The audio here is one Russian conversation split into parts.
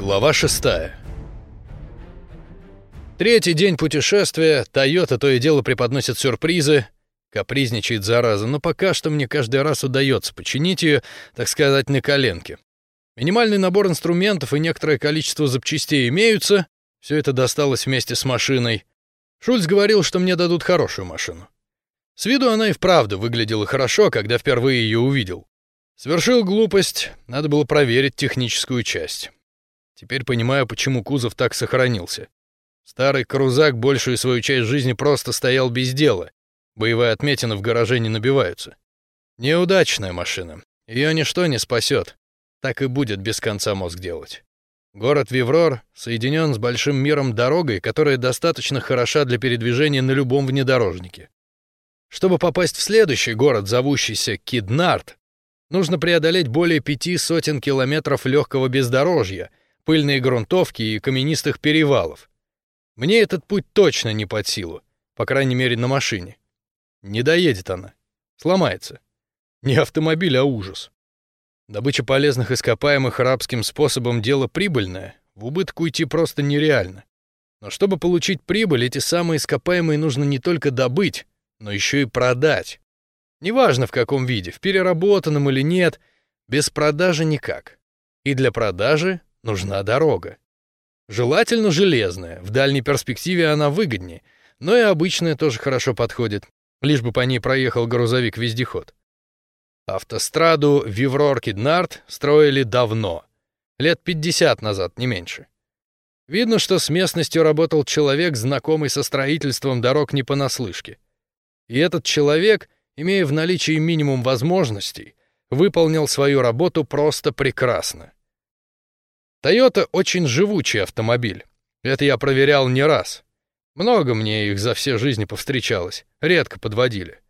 Глава шестая. Третий день путешествия, Тойота то и дело преподносит сюрпризы, капризничает зараза, но пока что мне каждый раз удается починить ее, так сказать, на коленке. Минимальный набор инструментов и некоторое количество запчастей имеются, все это досталось вместе с машиной. Шульц говорил, что мне дадут хорошую машину. С виду она и вправду выглядела хорошо, когда впервые ее увидел. Совершил глупость, надо было проверить техническую часть. Теперь понимаю, почему кузов так сохранился. Старый крузак большую свою часть жизни просто стоял без дела. Боевые отметины в гараже не набиваются. Неудачная машина. Ее ничто не спасет. Так и будет без конца мозг делать. Город Виврор соединен с большим миром дорогой, которая достаточно хороша для передвижения на любом внедорожнике. Чтобы попасть в следующий город, зовущийся Киднарт, нужно преодолеть более пяти сотен километров легкого бездорожья, пыльные грунтовки и каменистых перевалов. Мне этот путь точно не под силу, по крайней мере на машине. Не доедет она. Сломается. Не автомобиль, а ужас. Добыча полезных ископаемых арабским способом дело прибыльное, в убыток уйти просто нереально. Но чтобы получить прибыль, эти самые ископаемые нужно не только добыть, но еще и продать. Неважно в каком виде, в переработанном или нет, без продажи никак. И для продажи нужна дорога. Желательно железная, в дальней перспективе она выгоднее, но и обычная тоже хорошо подходит, лишь бы по ней проехал грузовик-вездеход. Автостраду Виврор-Киднарт строили давно, лет 50 назад, не меньше. Видно, что с местностью работал человек, знакомый со строительством дорог не понаслышке. И этот человек, имея в наличии минимум возможностей, выполнил свою работу просто прекрасно. Toyota очень живучий автомобиль. Это я проверял не раз. Много мне их за все жизни повстречалось, редко подводили.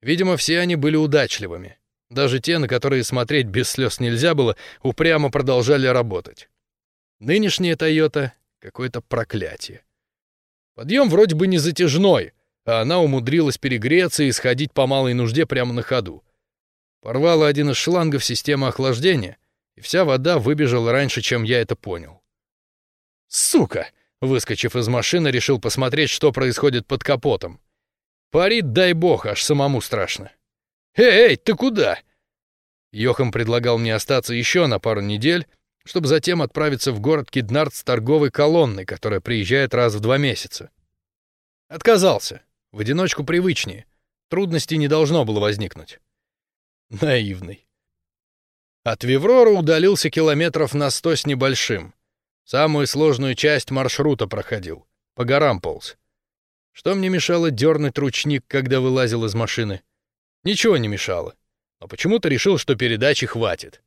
Видимо, все они были удачливыми. Даже те, на которые смотреть без слез нельзя было, упрямо продолжали работать. Нынешняя Toyota — какое-то проклятие. Подъем вроде бы не затяжной, а она умудрилась перегреться и сходить по малой нужде прямо на ходу. Порвала один из шлангов системы охлаждения, и вся вода выбежала раньше, чем я это понял. «Сука!» — выскочив из машины, решил посмотреть, что происходит под капотом. Парит, дай бог, аж самому страшно. «Эй, эй, ты куда?» Йохам предлагал мне остаться еще на пару недель, чтобы затем отправиться в город Киднарт с торговой колонной, которая приезжает раз в два месяца. Отказался. В одиночку привычнее. Трудностей не должно было возникнуть. Наивный. От Виврора удалился километров на сто с небольшим. Самую сложную часть маршрута проходил. По горам полз. Что мне мешало дернуть ручник, когда вылазил из машины? Ничего не мешало. Но почему-то решил, что передачи хватит.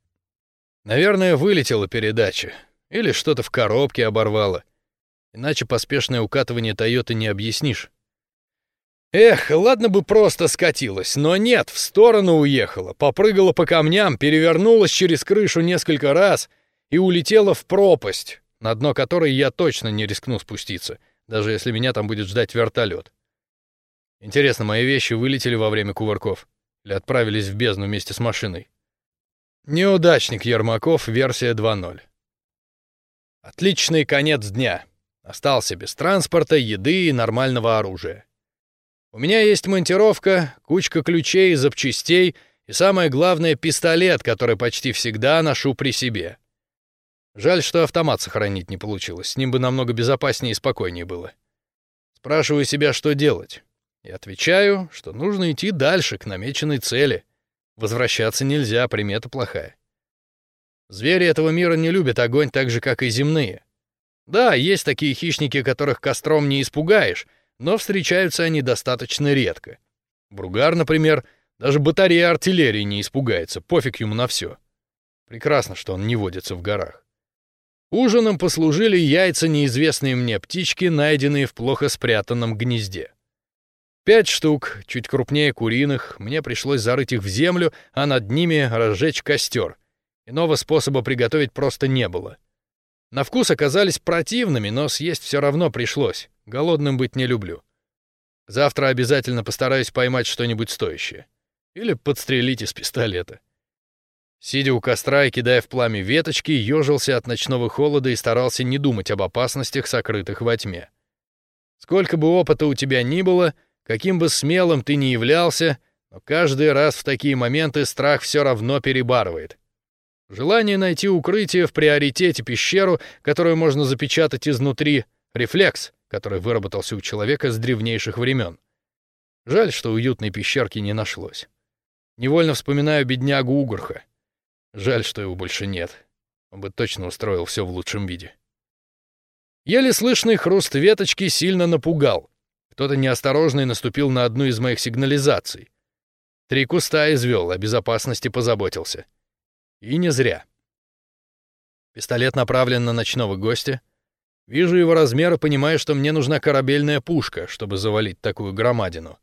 Наверное, вылетела передача. Или что-то в коробке оборвало. Иначе поспешное укатывание Тойоты не объяснишь. Эх, ладно бы просто скатилась, но нет, в сторону уехала, попрыгала по камням, перевернулась через крышу несколько раз и улетела в пропасть, на дно которой я точно не рискну спуститься, даже если меня там будет ждать вертолет. Интересно, мои вещи вылетели во время кувырков или отправились в бездну вместе с машиной? Неудачник Ермаков, версия 2.0. Отличный конец дня. Остался без транспорта, еды и нормального оружия. У меня есть монтировка, кучка ключей, запчастей и, самое главное, пистолет, который почти всегда ношу при себе. Жаль, что автомат сохранить не получилось, с ним бы намного безопаснее и спокойнее было. Спрашиваю себя, что делать. И отвечаю, что нужно идти дальше, к намеченной цели. Возвращаться нельзя, примета плохая. Звери этого мира не любят огонь так же, как и земные. Да, есть такие хищники, которых костром не испугаешь, но встречаются они достаточно редко. Бругар, например, даже батарея артиллерии не испугается, пофиг ему на все. Прекрасно, что он не водится в горах. Ужином послужили яйца неизвестные мне птички, найденные в плохо спрятанном гнезде. Пять штук, чуть крупнее куриных, мне пришлось зарыть их в землю, а над ними разжечь костер. Иного способа приготовить просто не было. На вкус оказались противными, но съесть все равно пришлось. Голодным быть не люблю. Завтра обязательно постараюсь поймать что-нибудь стоящее. Или подстрелить из пистолета. Сидя у костра и кидая в пламя веточки, ежился от ночного холода и старался не думать об опасностях, сокрытых во тьме. Сколько бы опыта у тебя ни было, каким бы смелым ты ни являлся, но каждый раз в такие моменты страх все равно перебарывает. Желание найти укрытие в приоритете пещеру, которую можно запечатать изнутри, рефлекс, который выработался у человека с древнейших времен. Жаль, что уютной пещерки не нашлось. Невольно вспоминаю беднягу Угорха. Жаль, что его больше нет. Он бы точно устроил все в лучшем виде. Еле слышный хруст веточки сильно напугал. Кто-то неосторожный наступил на одну из моих сигнализаций. Три куста извел, о безопасности позаботился. И не зря. Пистолет направлен на ночного гостя. Вижу его размер и понимаю, что мне нужна корабельная пушка, чтобы завалить такую громадину.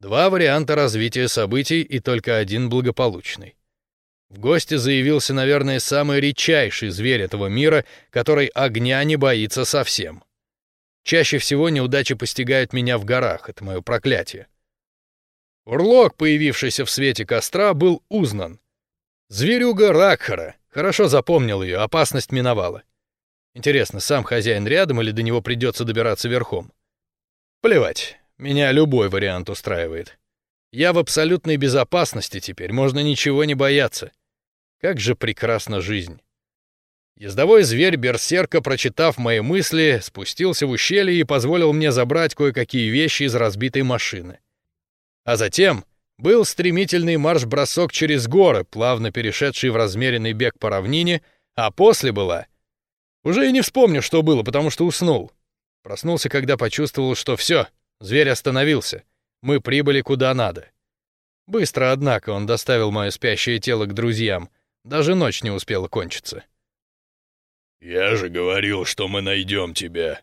Два варианта развития событий и только один благополучный. В гости заявился, наверное, самый редчайший зверь этого мира, который огня не боится совсем. Чаще всего неудачи постигают меня в горах, это мое проклятие. Урлок, появившийся в свете костра, был узнан. Зверюга Ракхара. Хорошо запомнил ее, опасность миновала. Интересно, сам хозяин рядом или до него придется добираться верхом? Плевать, меня любой вариант устраивает. Я в абсолютной безопасности теперь, можно ничего не бояться. Как же прекрасна жизнь. Ездовой зверь Берсерка, прочитав мои мысли, спустился в ущелье и позволил мне забрать кое-какие вещи из разбитой машины. А затем был стремительный марш-бросок через горы, плавно перешедший в размеренный бег по равнине, а после была... Уже и не вспомню, что было, потому что уснул. Проснулся, когда почувствовал, что все, зверь остановился — мы прибыли куда надо. Быстро, однако, он доставил мое спящее тело к друзьям. Даже ночь не успела кончиться. «Я же говорил, что мы найдем тебя».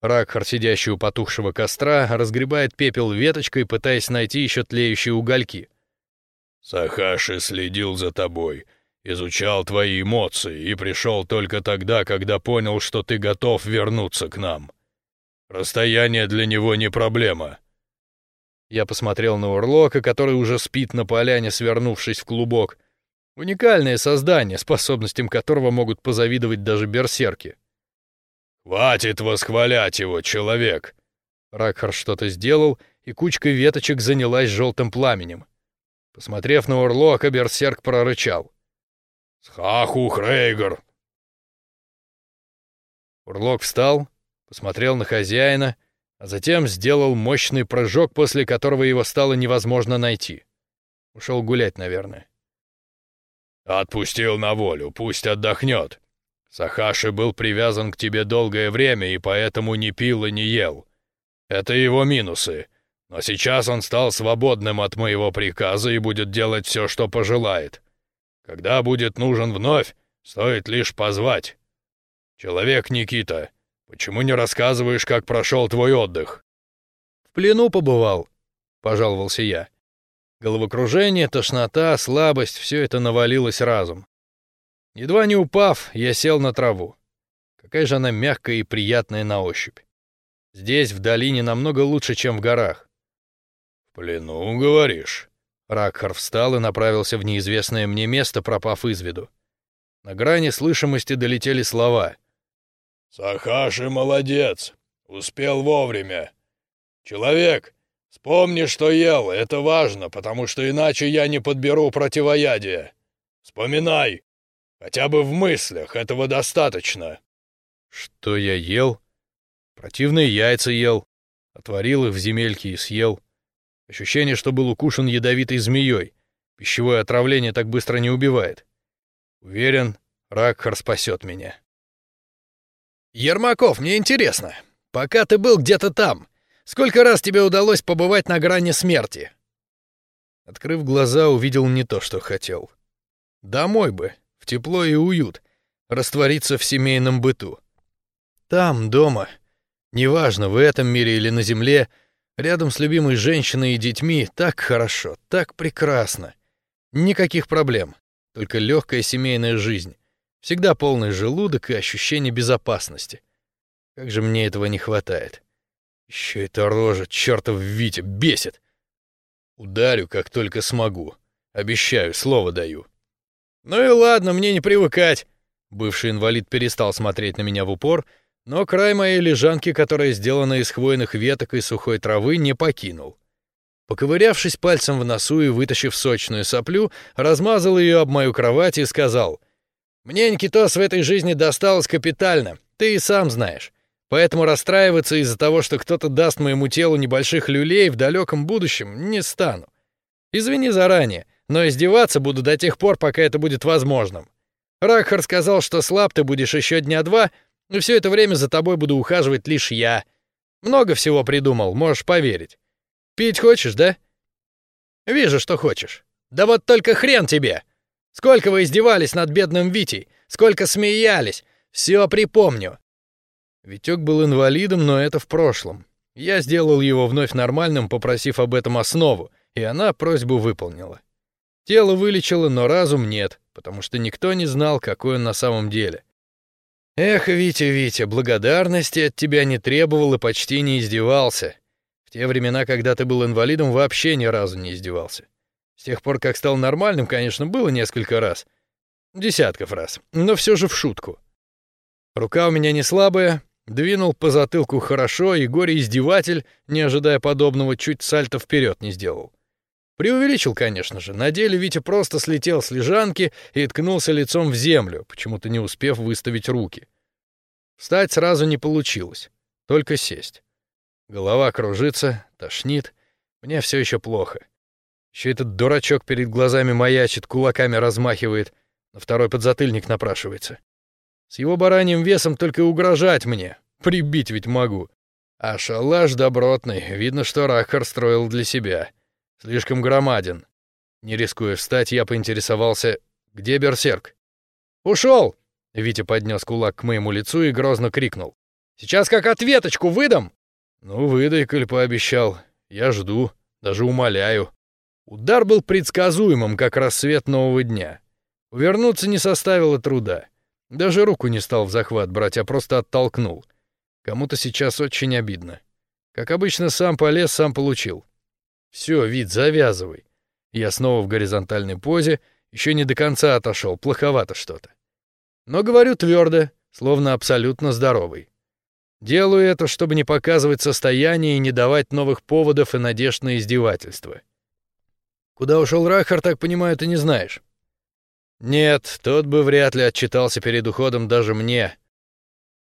Ракхар, сидящий у потухшего костра, разгребает пепел веточкой, пытаясь найти еще тлеющие угольки. «Сахаши следил за тобой, изучал твои эмоции и пришел только тогда, когда понял, что ты готов вернуться к нам. Расстояние для него не проблема. Я посмотрел на Урлока, который уже спит на поляне, свернувшись в клубок. Уникальное создание, способностям которого могут позавидовать даже берсерки. «Хватит восхвалять его, человек!» Ракхар что-то сделал, и кучка веточек занялась желтым пламенем. Посмотрев на Урлока, берсерк прорычал. «Схаху Хрейгар!» Урлок встал, посмотрел на хозяина — а затем сделал мощный прыжок, после которого его стало невозможно найти. Ушел гулять, наверное. «Отпустил на волю, пусть отдохнет. Сахаши был привязан к тебе долгое время и поэтому не пил и не ел. Это его минусы. Но сейчас он стал свободным от моего приказа и будет делать все, что пожелает. Когда будет нужен вновь, стоит лишь позвать. Человек Никита, Почему не рассказываешь, как прошел твой отдых?» «В плену побывал», — пожаловался я. Головокружение, тошнота, слабость — все это навалилось разом. Едва не упав, я сел на траву. Какая же она мягкая и приятная на ощупь. Здесь, в долине, намного лучше, чем в горах. «В плену, говоришь?» Ракхар встал и направился в неизвестное мне место, пропав из виду. На грани слышимости долетели слова — «Сахаши молодец! Успел вовремя! Человек, вспомни, что ел, это важно, потому что иначе я не подберу противоядие. Вспоминай! Хотя бы в мыслях, этого достаточно!» «Что я ел?» «Противные яйца ел. Отварил их в земельке и съел. Ощущение, что был укушен ядовитой змеей. Пищевое отравление так быстро не убивает. Уверен, Ракхар спасет меня». «Ермаков, мне интересно, пока ты был где-то там, сколько раз тебе удалось побывать на грани смерти?» Открыв глаза, увидел не то, что хотел. Домой бы, тепло и уют, раствориться в семейном быту. Там, дома, неважно, в этом мире или на земле, рядом с любимой женщиной и детьми, так хорошо, так прекрасно. Никаких проблем, только легкая семейная жизнь. Всегда полный желудок и ощущение безопасности. Как же мне этого не хватает. Еще эта рожа, чертов Витя, бесит. Ударю, как только смогу. Обещаю, слово даю. Ну и ладно, мне не привыкать. Бывший инвалид перестал смотреть на меня в упор, но край моей лежанки, которая сделана из хвойных веток и сухой травы, не покинул. Поковырявшись пальцем в носу и вытащив сочную соплю, размазал ее об мою кровать и сказал, «Мне, Никитос, в этой жизни досталось капитально, ты и сам знаешь. Поэтому расстраиваться из-за того, что кто-то даст моему телу небольших люлей в далеком будущем, не стану. Извини заранее, но издеваться буду до тех пор, пока это будет возможным. Ракхар сказал, что слаб ты будешь еще дня два, и все это время за тобой буду ухаживать лишь я. Много всего придумал, можешь поверить. Пить хочешь, да? Вижу, что хочешь. Да вот только хрен тебе! Сколько вы издевались над бедным Витей, сколько смеялись, все припомню. Витек был инвалидом, но это в прошлом. Я сделал его вновь нормальным, попросив об этом основу, и она просьбу выполнила. Тело вылечило, но разум нет, потому что никто не знал, какой он на самом деле. Эх, Витя, Витя, благодарности от тебя не требовал и почти не издевался. В те времена, когда ты был инвалидом, вообще ни разу не издевался. С тех пор, как стал нормальным, конечно, было несколько раз. Десятков раз, но все же в шутку. Рука у меня не слабая, двинул по затылку хорошо, и горе-издеватель, не ожидая подобного, чуть сальто вперед не сделал. Преувеличил, конечно же. На деле Витя просто слетел с лежанки и ткнулся лицом в землю, почему-то не успев выставить руки. Встать сразу не получилось, только сесть. Голова кружится, тошнит, мне все еще плохо. Еще этот дурачок перед глазами маячит, кулаками размахивает, на второй подзатыльник напрашивается. С его бараньим весом только угрожать мне, прибить ведь могу. А шалаш добротный, видно, что Рахар строил для себя. Слишком громаден. Не рискуя встать, я поинтересовался, где берсерк. «Ушел!» — Витя поднес кулак к моему лицу и грозно крикнул. «Сейчас как ответочку выдам!» «Ну, выдай, коль пообещал. Я жду, даже умоляю». Удар был предсказуемым, как рассвет нового дня. Увернуться не составило труда. Даже руку не стал в захват брать, а просто оттолкнул. Кому-то сейчас очень обидно. Как обычно, сам полез, сам получил. Все, вид, завязывай. Я снова в горизонтальной позе, еще не до конца отошел, плоховато что-то. Но говорю твердо, словно абсолютно здоровый. Делаю это, чтобы не показывать состояние и не давать новых поводов и надежд на издевательство. Куда ушел Рахар, так понимаю, ты не знаешь. Нет, тот бы вряд ли отчитался перед уходом даже мне.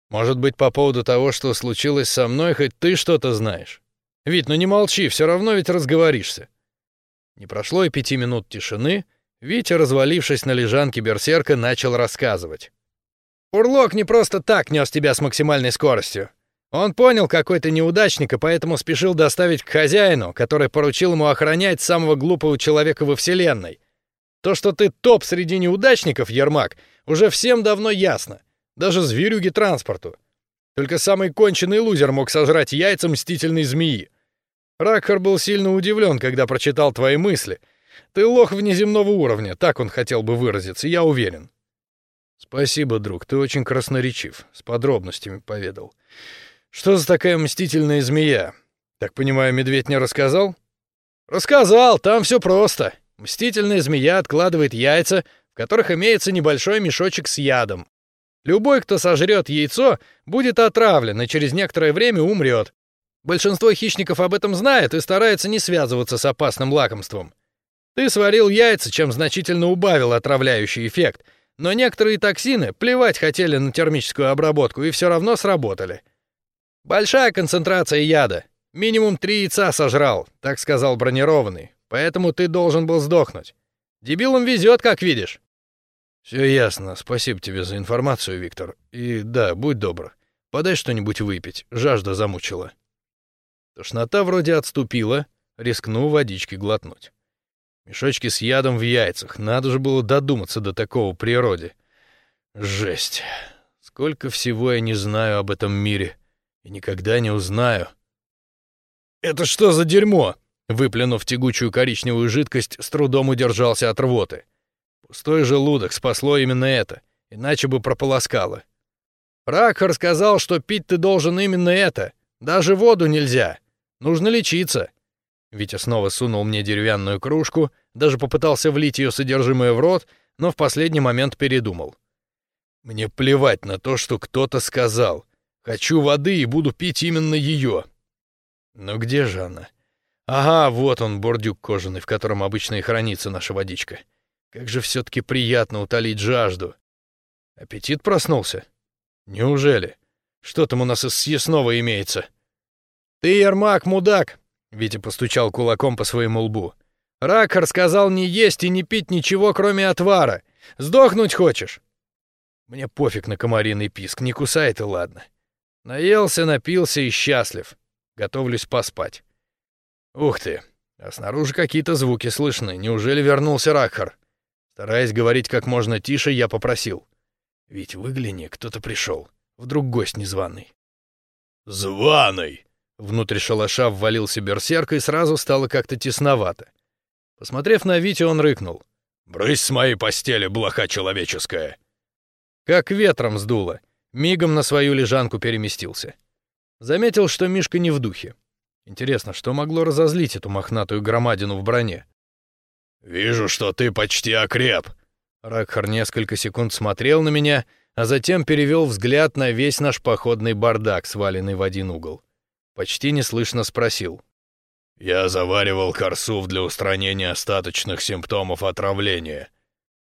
Может быть, по поводу того, что случилось со мной, хоть ты что-то знаешь. Вид, ну не молчи, все равно ведь разговоришься. Не прошло и пяти минут тишины, Витя, развалившись на лежанке берсерка, начал рассказывать. «Урлок не просто так нес тебя с максимальной скоростью. Он понял, какой ты неудачник, и поэтому спешил доставить к хозяину, который поручил ему охранять самого глупого человека во Вселенной. То, что ты топ среди неудачников, Ермак, уже всем давно ясно. Даже зверюги транспорту. Только самый конченый лузер мог сожрать яйца мстительной змеи. Ракхар был сильно удивлен, когда прочитал твои мысли. Ты лох внеземного уровня, так он хотел бы выразиться, я уверен. Спасибо, друг, ты очень красноречив, с подробностями поведал. Что за такая мстительная змея? Так понимаю, медведь не рассказал? Рассказал, там все просто. Мстительная змея откладывает яйца, в которых имеется небольшой мешочек с ядом. Любой, кто сожрет яйцо, будет отравлен и через некоторое время умрет. Большинство хищников об этом знает и старается не связываться с опасным лакомством. Ты сварил яйца, чем значительно убавил отравляющий эффект, но некоторые токсины плевать хотели на термическую обработку и все равно сработали. Большая концентрация яда. Минимум три яйца сожрал, так сказал бронированный, поэтому ты должен был сдохнуть. Дебилам везет, как видишь. Все ясно. Спасибо тебе за информацию, Виктор. И да, будь добр, подай что-нибудь выпить. Жажда замучила. Тошнота вроде отступила, рискну водички глотнуть. Мешочки с ядом в яйцах. Надо же было додуматься до такого природе. Жесть. Сколько всего я не знаю об этом мире. И никогда не узнаю. «Это что за дерьмо?» Выплюнув тягучую коричневую жидкость, с трудом удержался от рвоты. Пустой желудок спасло именно это, иначе бы прополоскало. Ракхар сказал, что пить ты должен именно это. Даже воду нельзя. Нужно лечиться. Витя снова сунул мне деревянную кружку, даже попытался влить ее содержимое в рот, но в последний момент передумал. Мне плевать на то, что кто-то сказал. Хочу воды и буду пить именно ее. Но где же она? Ага, вот он, бордюк кожаный, в котором обычно и хранится наша водичка. Как же все-таки приятно утолить жажду. Аппетит проснулся? Неужели? Что там у нас из съестного имеется? Ты, Ермак, мудак! Витя постучал кулаком по своему лбу. Ракхар сказал не есть и не пить ничего, кроме отвара. Сдохнуть хочешь? Мне пофиг на комариный писк, не кусает и ладно. Наелся, напился и счастлив. Готовлюсь поспать. Ух ты, а снаружи какие-то звуки слышны. Неужели вернулся Ракхар? Стараясь говорить как можно тише, я попросил. Ведь выгляни, кто-то пришел. Вдруг гость незваный. «Званый!» Внутрь шалаша ввалился берсерк, и сразу стало как-то тесновато. Посмотрев на Витю, он рыкнул. «Брысь с моей постели, блоха человеческая!» Как ветром сдуло. Мигом на свою лежанку переместился. Заметил, что Мишка не в духе. Интересно, что могло разозлить эту мохнатую громадину в броне? «Вижу, что ты почти окреп!» Ракхар несколько секунд смотрел на меня, а затем перевел взгляд на весь наш походный бардак, сваленный в один угол. Почти неслышно спросил. «Я заваривал корсув для устранения остаточных симптомов отравления.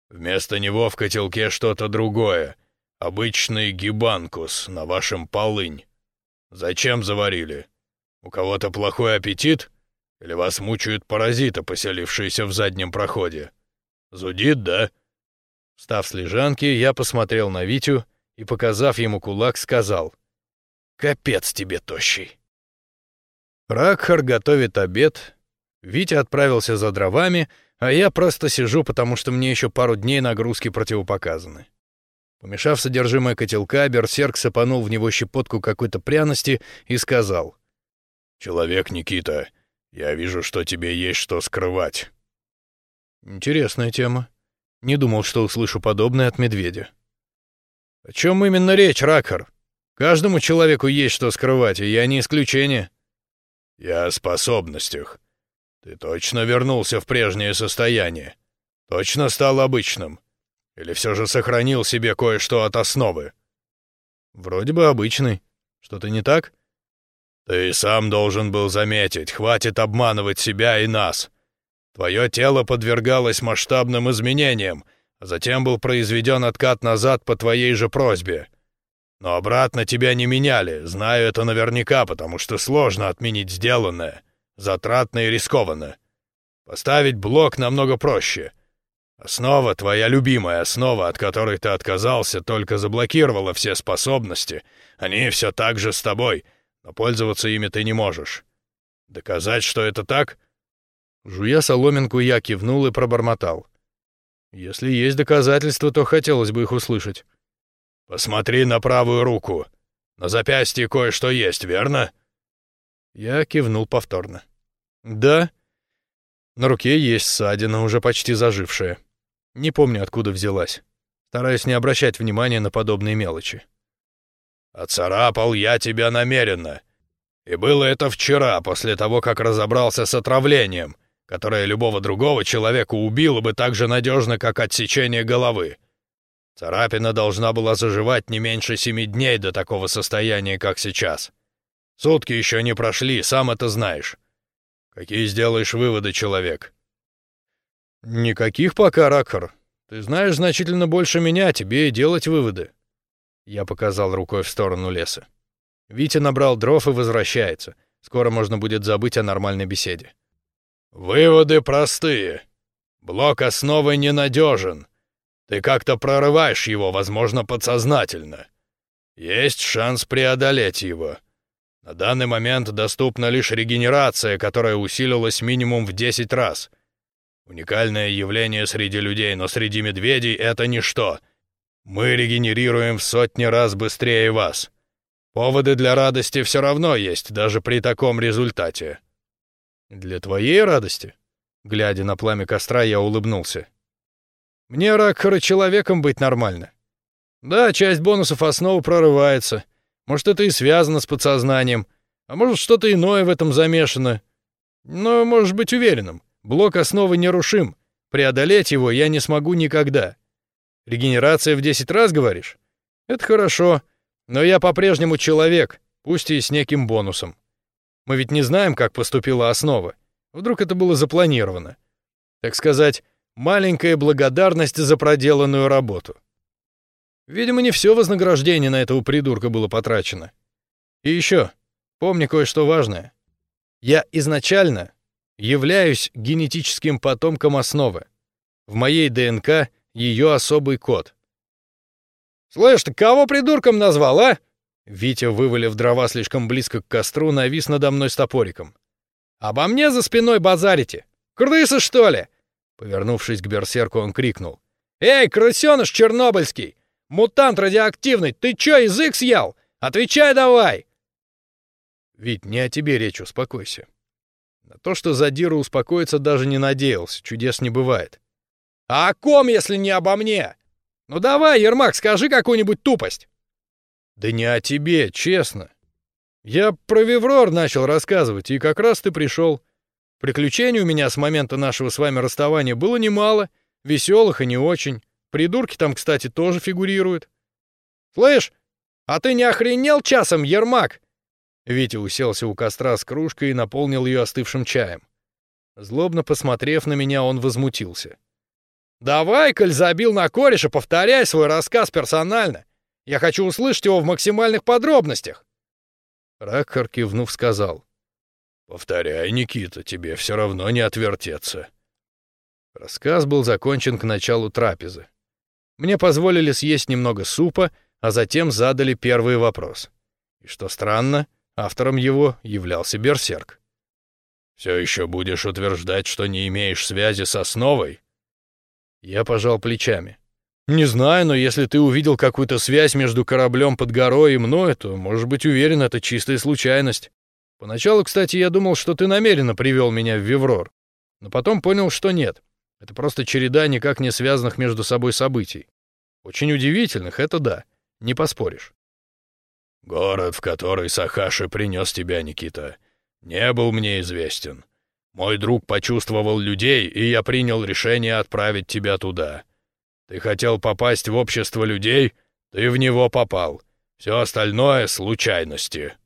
Вместо него в котелке что-то другое. Обычный гибанкус, на вашем полынь. Зачем заварили? У кого-то плохой аппетит? Или вас мучают паразиты, поселившиеся в заднем проходе? Зудит, да?» Встав с лежанки, я посмотрел на Витю и, показав ему кулак, сказал «Капец тебе, тощий!» Ракхар готовит обед, Витя отправился за дровами, а я просто сижу, потому что мне еще пару дней нагрузки противопоказаны. Помешав содержимое котелка, берсерк сыпанул в него щепотку какой-то пряности и сказал. «Человек Никита, я вижу, что тебе есть что скрывать». «Интересная тема. Не думал, что услышу подобное от медведя». «О чем именно речь, Ракхар? Каждому человеку есть что скрывать, и я не исключение». «Я о способностях. Ты точно вернулся в прежнее состояние? Точно стал обычным? Или все же сохранил себе кое-что от основы? Вроде бы обычный. Что-то не так? Ты сам должен был заметить, хватит обманывать себя и нас. Твое тело подвергалось масштабным изменениям, а затем был произведен откат назад по твоей же просьбе. Но обратно тебя не меняли, знаю это наверняка, потому что сложно отменить сделанное затратно и рискованно. Поставить блок намного проще. Основа, твоя любимая основа, от которой ты отказался, только заблокировала все способности. Они все так же с тобой, но пользоваться ими ты не можешь. Доказать, что это так? Жуя соломинку, я кивнул и пробормотал. Если есть доказательства, то хотелось бы их услышать. Посмотри на правую руку. На запястье кое-что есть, верно? Я кивнул повторно. Да. На руке есть ссадина, уже почти зажившая. Не помню, откуда взялась. Стараюсь не обращать внимания на подобные мелочи. «Оцарапал я тебя намеренно. И было это вчера, после того, как разобрался с отравлением, которое любого другого человека убило бы так же надежно, как отсечение головы. Царапина должна была заживать не меньше семи дней до такого состояния, как сейчас. Сутки еще не прошли, сам это знаешь. Какие сделаешь выводы, человек? Никаких пока, Ракхар. Ты знаешь значительно больше меня, тебе и делать выводы. Я показал рукой в сторону леса. Витя набрал дров и возвращается. Скоро можно будет забыть о нормальной беседе. Выводы простые. Блок основы ненадежен. Ты как-то прорываешь его, возможно, подсознательно. Есть шанс преодолеть его. На данный момент доступна лишь регенерация, которая усилилась минимум в 10 раз. Уникальное явление среди людей, но среди медведей это ничто. Мы регенерируем в сотни раз быстрее вас. Поводы для радости все равно есть, даже при таком результате. Для твоей радости? Глядя на пламя костра, я улыбнулся. Мне Ракхара человеком быть нормально. Да, часть бонусов основы прорывается, может, это и связано с подсознанием, а может, что-то иное в этом замешано. Но можешь быть уверенным, блок основы нерушим. Преодолеть его я не смогу никогда. Регенерация в 10 раз, говоришь? Это хорошо, но я по-прежнему человек, пусть и с неким бонусом. Мы ведь не знаем, как поступила основа. Вдруг это было запланировано. Так сказать, маленькая благодарность за проделанную работу. Видимо, не все вознаграждение на этого придурка было потрачено. И еще, помни кое-что важное. Я изначально являюсь генетическим потомком основы. В моей ДНК ее особый код. «Слышь, ты кого придурком назвал, а?» Витя, вывалив дрова слишком близко к костру, навис надо мной с топориком. «Обо мне за спиной базарите! Крысы, что ли?» Повернувшись к берсерку, он крикнул. «Эй, крысёныш чернобыльский! Мутант радиоактивный, ты чё, язык съел? Отвечай давай!» «Вить, не о тебе речь, успокойся». На то, что Задира успокоится, даже не надеялся, чудес не бывает. «А о ком, если не обо мне? Ну давай, Ермак, скажи какую-нибудь тупость!» «Да не о тебе, честно. Я про Виврор начал рассказывать, и как раз ты пришел. Приключений у меня с момента нашего с вами расставания было немало, веселых и не очень. Придурки там, кстати, тоже фигурируют. Слышь, а ты не охренел часом, Ермак? Витя уселся у костра с кружкой и наполнил ее остывшим чаем. Злобно посмотрев на меня, он возмутился. «Давай, коль забил на кореша, повторяй свой рассказ персонально. Я хочу услышать его в максимальных подробностях. Ракхар кивнув сказал. «Повторяй, Никита, тебе все равно не отвертеться». Рассказ был закончен к началу трапезы. Мне позволили съесть немного супа, а затем задали первый вопрос. И что странно, автором его являлся Берсерк. «Все еще будешь утверждать, что не имеешь связи с основой?» Я пожал плечами. «Не знаю, но если ты увидел какую-то связь между кораблем под горой и мной, то, может быть, уверен, это чистая случайность. Поначалу, кстати, я думал, что ты намеренно привел меня в Виврор, но потом понял, что нет. Это просто череда никак не связанных между собой событий. Очень удивительных, это да, не поспоришь». «Город, в который Сахаши принес тебя, Никита, не был мне известен. Мой друг почувствовал людей, и я принял решение отправить тебя туда». Ты хотел попасть в общество людей, ты в него попал. Все остальное — случайности».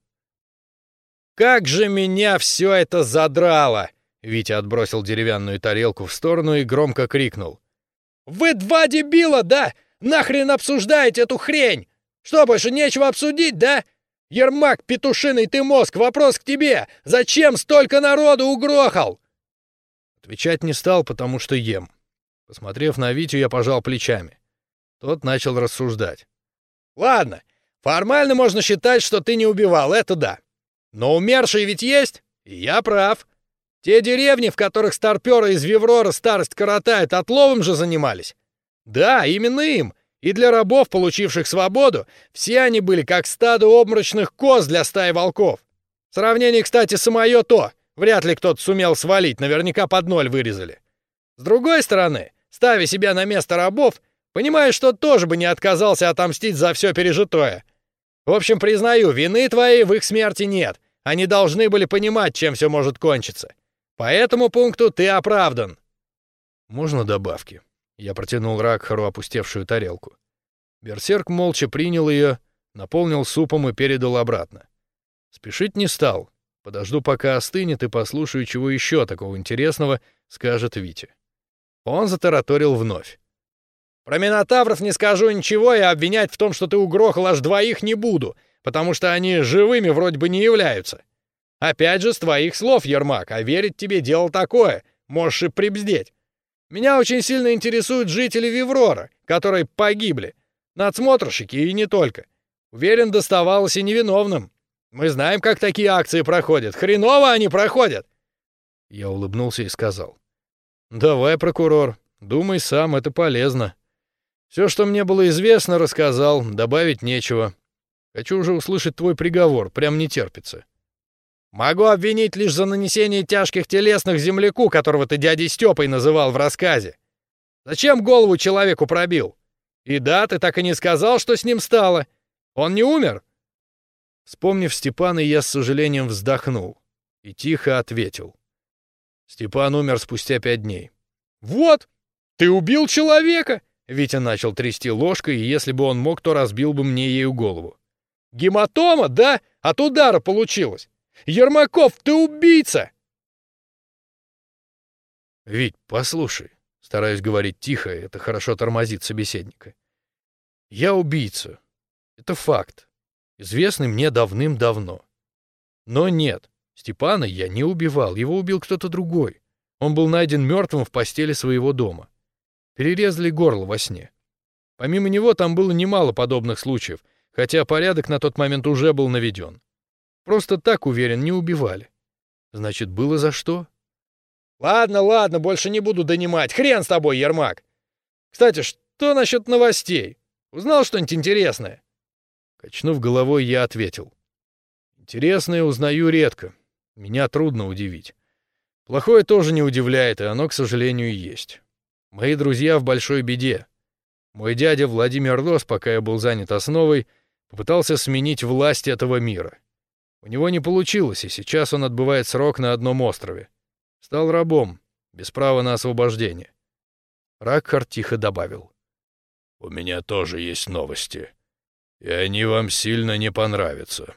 «Как же меня все это задрало!» Витя отбросил деревянную тарелку в сторону и громко крикнул. «Вы два дебила, да? Нахрен обсуждаете эту хрень? Что, больше нечего обсудить, да? Ермак, петушиный ты мозг, вопрос к тебе! Зачем столько народу угрохал?» Отвечать не стал, потому что ем. Посмотрев на Витю, я пожал плечами. Тот начал рассуждать. «Ладно, формально можно считать, что ты не убивал, это да. Но умершие ведь есть, и я прав. Те деревни, в которых старпёры из Виврора старость коротают, отловом же занимались. Да, именно им. И для рабов, получивших свободу, все они были как стадо обморочных коз для стаи волков. Сравнение, кстати, самое то. Вряд ли кто-то сумел свалить, наверняка под ноль вырезали. С другой стороны, ставя себя на место рабов, понимаешь, что тоже бы не отказался отомстить за все пережитое. В общем, признаю, вины твоей в их смерти нет. Они должны были понимать, чем все может кончиться. По этому пункту ты оправдан. Можно добавки? Я протянул Ракхару опустевшую тарелку. Берсерк молча принял ее, наполнил супом и передал обратно. Спешить не стал. Подожду, пока остынет, и послушаю, чего еще такого интересного скажет Витя. Он затараторил вновь. «Про Минотавров не скажу ничего и обвинять в том, что ты угрохал аж двоих не буду, потому что они живыми вроде бы не являются. Опять же, с твоих слов, Ермак, а верить тебе дело такое, можешь и прибздеть. Меня очень сильно интересуют жители Виврора, которые погибли, надсмотрщики и не только. Уверен, доставалось и невиновным. Мы знаем, как такие акции проходят. Хреново они проходят!» Я улыбнулся и сказал. «Давай, прокурор, думай сам, это полезно. Все, что мне было известно, рассказал, добавить нечего. Хочу уже услышать твой приговор, прям не терпится». «Могу обвинить лишь за нанесение тяжких телесных земляку, которого ты дядей Степой называл в рассказе. Зачем голову человеку пробил? И да, ты так и не сказал, что с ним стало. Он не умер?» Вспомнив Степана, я с сожалением вздохнул и тихо ответил. Степан умер спустя пять дней. «Вот! Ты убил человека! Витя начал трясти ложкой, и если бы он мог, то разбил бы мне ею голову. «Гематома, да? От удара получилось! Ермаков, ты убийца!» «Вить, послушай», — стараюсь говорить тихо, это хорошо тормозит собеседника. «Я убийца. Это факт, известный мне давным-давно. Но нет, Степана я не убивал, его убил кто-то другой. Он был найден мертвым в постели своего дома. Перерезали горло во сне. Помимо него там было немало подобных случаев, хотя порядок на тот момент уже был наведен. Просто так, уверен, не убивали. Значит, было за что? Ладно, ладно, больше не буду донимать. Хрен с тобой, Ермак. Кстати, что насчет новостей? Узнал что-нибудь интересное? Качнув головой, я ответил. Интересное узнаю редко. Меня трудно удивить. Плохое тоже не удивляет, и оно, к сожалению, есть. Мои друзья в большой беде. Мой дядя Владимир Рос, пока я был занят основой, попытался сменить власть этого мира. У него не получилось, и сейчас он отбывает срок на одном острове. Стал рабом, без права на освобождение. Ракхар тихо добавил. «У меня тоже есть новости, и они вам сильно не понравятся».